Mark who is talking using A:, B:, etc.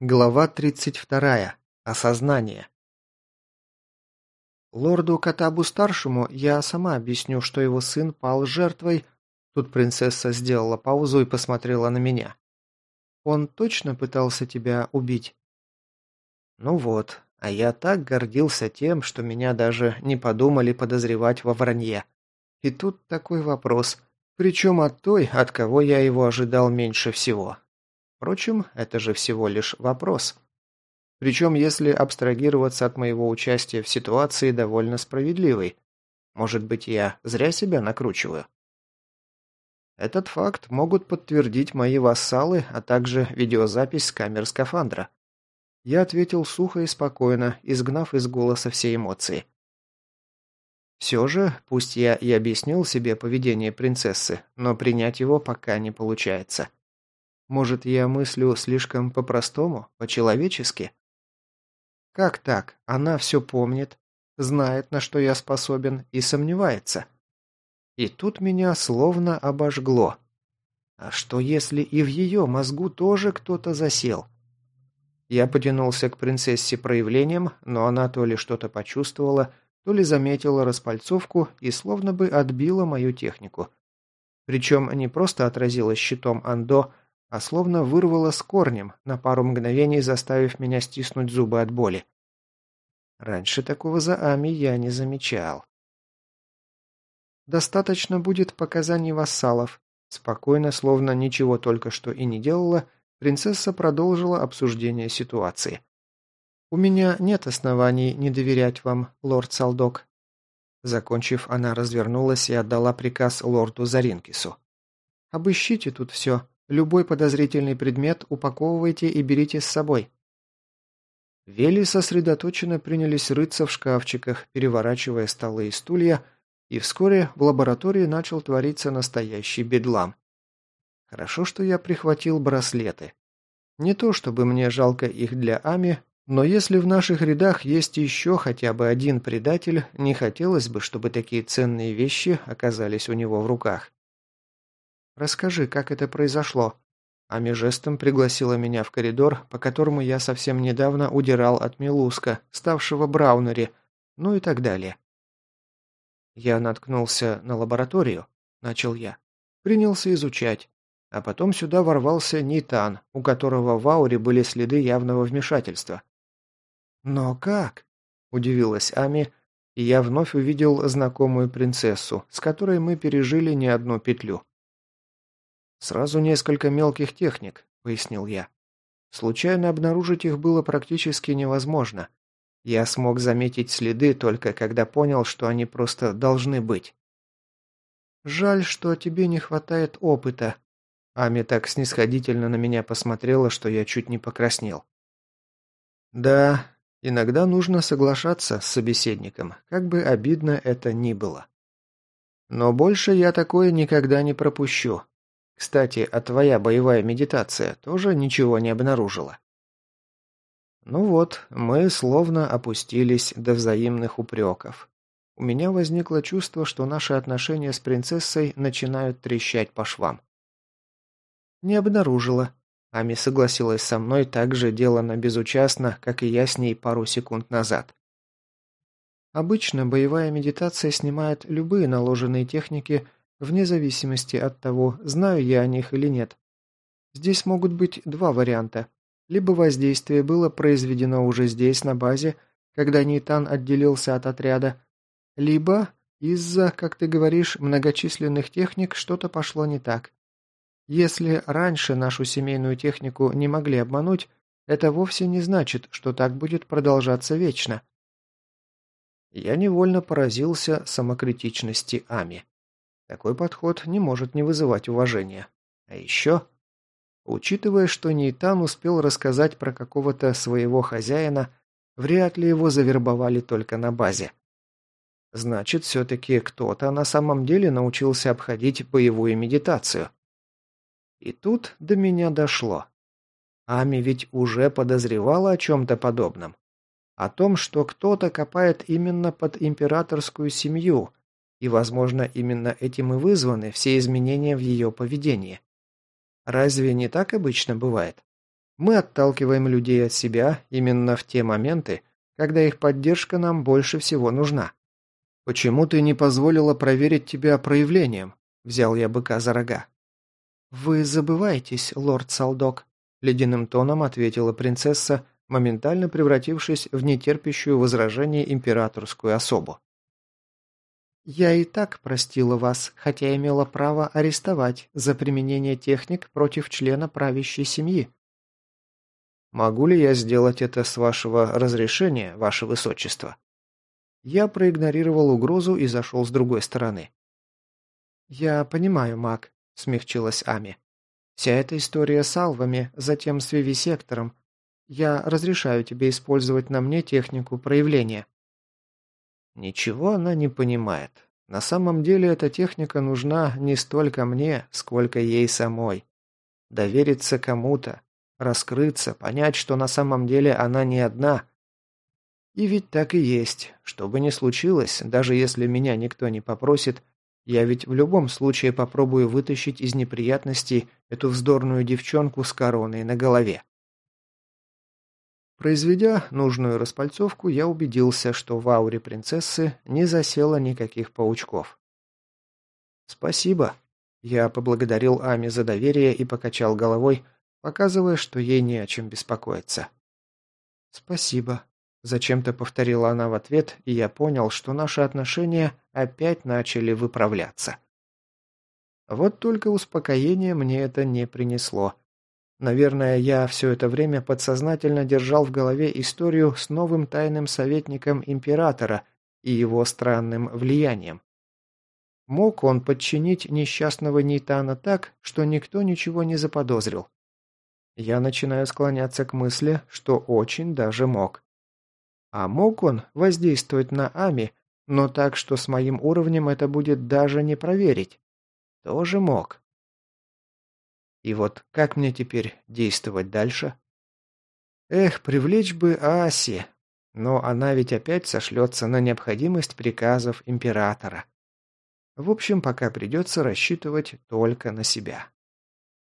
A: Глава 32. Осознание. Лорду Катабу-старшему я сама объясню, что его сын пал жертвой... Тут принцесса сделала паузу и посмотрела на меня. Он точно пытался тебя убить? Ну вот, а я так гордился тем, что меня даже не подумали подозревать во вранье. И тут такой вопрос, причем от той, от кого я его ожидал меньше всего. Впрочем, это же всего лишь вопрос. Причем, если абстрагироваться от моего участия в ситуации, довольно справедливый. Может быть, я зря себя накручиваю? Этот факт могут подтвердить мои вассалы, а также видеозапись с камер скафандра. Я ответил сухо и спокойно, изгнав из голоса все эмоции. Все же, пусть я и объяснил себе поведение принцессы, но принять его пока не получается. Может, я мыслю слишком по-простому, по-человечески? Как так? Она все помнит, знает, на что я способен, и сомневается. И тут меня словно обожгло. А что если и в ее мозгу тоже кто-то засел? Я потянулся к принцессе проявлением, но она то ли что-то почувствовала, то ли заметила распальцовку и словно бы отбила мою технику. Причем не просто отразила щитом Андо, а словно вырвало с корнем, на пару мгновений заставив меня стиснуть зубы от боли. Раньше такого за Ами я не замечал. «Достаточно будет показаний вассалов», спокойно, словно ничего только что и не делала, принцесса продолжила обсуждение ситуации. «У меня нет оснований не доверять вам, лорд Салдок». Закончив, она развернулась и отдала приказ лорду Заринкису. «Обыщите тут все. Любой подозрительный предмет упаковывайте и берите с собой». Вели сосредоточенно принялись рыться в шкафчиках, переворачивая столы и стулья, и вскоре в лаборатории начал твориться настоящий бедлам. Хорошо, что я прихватил браслеты. Не то чтобы мне жалко их для Ами, но если в наших рядах есть еще хотя бы один предатель, не хотелось бы, чтобы такие ценные вещи оказались у него в руках. Расскажи, как это произошло». Ами жестом пригласила меня в коридор, по которому я совсем недавно удирал от Милуска, ставшего Браунери, ну и так далее. Я наткнулся на лабораторию, начал я. Принялся изучать. А потом сюда ворвался Нитан, у которого в ауре были следы явного вмешательства. «Но как?» – удивилась Ами, и я вновь увидел знакомую принцессу, с которой мы пережили не одну петлю. «Сразу несколько мелких техник», — пояснил я. Случайно обнаружить их было практически невозможно. Я смог заметить следы только когда понял, что они просто должны быть. «Жаль, что тебе не хватает опыта». Ами так снисходительно на меня посмотрела, что я чуть не покраснел. «Да, иногда нужно соглашаться с собеседником, как бы обидно это ни было. Но больше я такое никогда не пропущу. Кстати, а твоя боевая медитация тоже ничего не обнаружила? Ну вот, мы словно опустились до взаимных упреков. У меня возникло чувство, что наши отношения с принцессой начинают трещать по швам. Не обнаружила. Ами согласилась со мной так же делано безучастно, как и я с ней пару секунд назад. Обычно боевая медитация снимает любые наложенные техники вне зависимости от того, знаю я о них или нет. Здесь могут быть два варианта. Либо воздействие было произведено уже здесь, на базе, когда Нейтан отделился от отряда, либо из-за, как ты говоришь, многочисленных техник что-то пошло не так. Если раньше нашу семейную технику не могли обмануть, это вовсе не значит, что так будет продолжаться вечно. Я невольно поразился самокритичности Ами. Такой подход не может не вызывать уважения. А еще, учитывая, что Нейтан успел рассказать про какого-то своего хозяина, вряд ли его завербовали только на базе. Значит, все-таки кто-то на самом деле научился обходить боевую медитацию. И тут до меня дошло. Ами ведь уже подозревала о чем-то подобном. О том, что кто-то копает именно под императорскую семью, и, возможно, именно этим и вызваны все изменения в ее поведении. Разве не так обычно бывает? Мы отталкиваем людей от себя именно в те моменты, когда их поддержка нам больше всего нужна. «Почему ты не позволила проверить тебя проявлением?» – взял я быка за рога. «Вы забываетесь, лорд Салдок», – ледяным тоном ответила принцесса, моментально превратившись в нетерпящую возражений императорскую особу. «Я и так простила вас, хотя имела право арестовать за применение техник против члена правящей семьи». «Могу ли я сделать это с вашего разрешения, ваше высочество?» Я проигнорировал угрозу и зашел с другой стороны. «Я понимаю, маг», — смягчилась Ами. «Вся эта история с алвами, затем с вивисектором. Я разрешаю тебе использовать на мне технику проявления». Ничего она не понимает. На самом деле эта техника нужна не столько мне, сколько ей самой. Довериться кому-то, раскрыться, понять, что на самом деле она не одна, и ведь так и есть. Что бы ни случилось, даже если меня никто не попросит, я ведь в любом случае попробую вытащить из неприятностей эту вздорную девчонку с короной на голове. Произведя нужную распальцовку, я убедился, что в ауре принцессы не засело никаких паучков. «Спасибо», — я поблагодарил Ами за доверие и покачал головой, показывая, что ей не о чем беспокоиться. «Спасибо», Зачем-то повторила она в ответ, и я понял, что наши отношения опять начали выправляться. Вот только успокоение мне это не принесло. Наверное, я все это время подсознательно держал в голове историю с новым тайным советником императора и его странным влиянием. Мог он подчинить несчастного Нейтана так, что никто ничего не заподозрил? Я начинаю склоняться к мысли, что очень даже мог. А мог он воздействовать на Ами, но так, что с моим уровнем это будет даже не проверить? Тоже мог. И вот как мне теперь действовать дальше? Эх, привлечь бы Аси, но она ведь опять сошлется на необходимость приказов императора. В общем, пока придется рассчитывать только на себя.